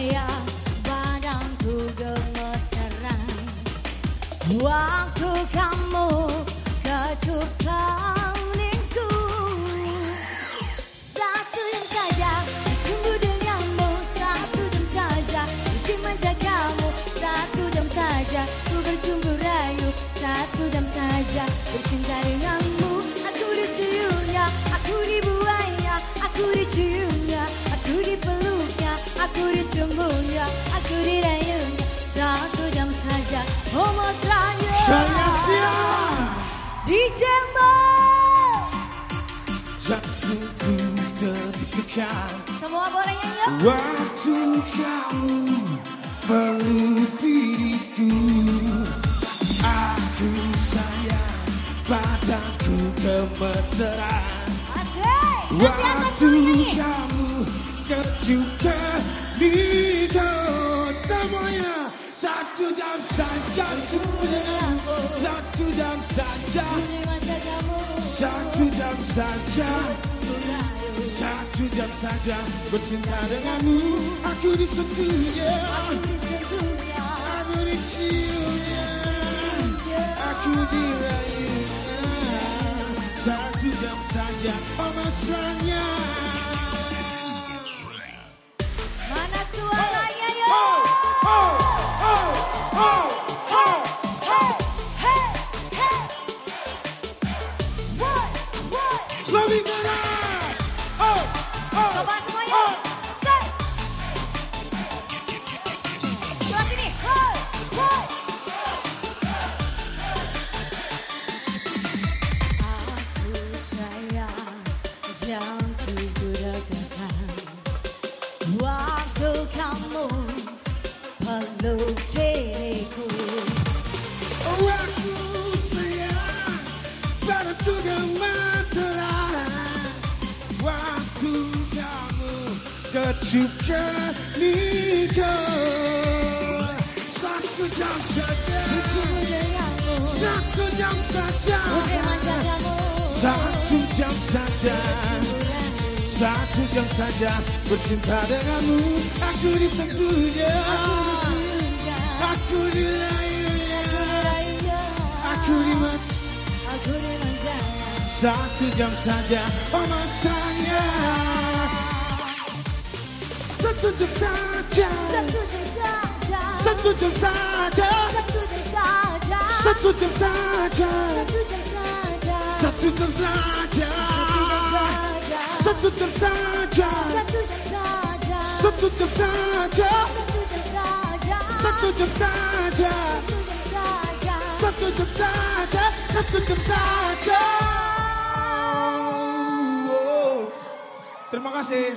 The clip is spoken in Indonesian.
saya badanku gemeteran. Waktu kamu kecup keningku Satu yang saja ditunggu denganmu. Satu jam saja dimanja menjagamu, Satu jam saja ku bercumbu rayu. Satu jam saja bercinta ujungnya aku dirayunya satu jam saja siang di Jantungku semua boleh nyanyi yuk Waktu kamu peluk diriku Aku sayang padaku gemeteran asik Waktu kamu kecuka niku Semuanya. Satu jam saja. Satu jam saja. Satu jam saja. Satu jam saja. Bercinta denganmu. Aku disentuhnya Aku diciumnya Aku dirayunya Satu jam saja. Oh down to Budokan. Waktu kamu peluk diriku. Waktu saya bertugas materai. Waktu kamu kecup jeniku. Satu jam saja. Satu jam saja. Untuk menjagamu. Satu jam saja. Satu jam saja. Bercinta denganmu. Aku disentuhnya Aku dirayunya Aku di mana Aku Satu jam saja. Oh masanya. Satu jam saja. Satu jam saja. Satu jam saja. Satu jam saja. Satu jam saja. Satu jam saja satu jam saja Satu jam saja Satu jam saja Satu jam saja Satu jam saja Satu jam saja satu jam saja. Terima kasih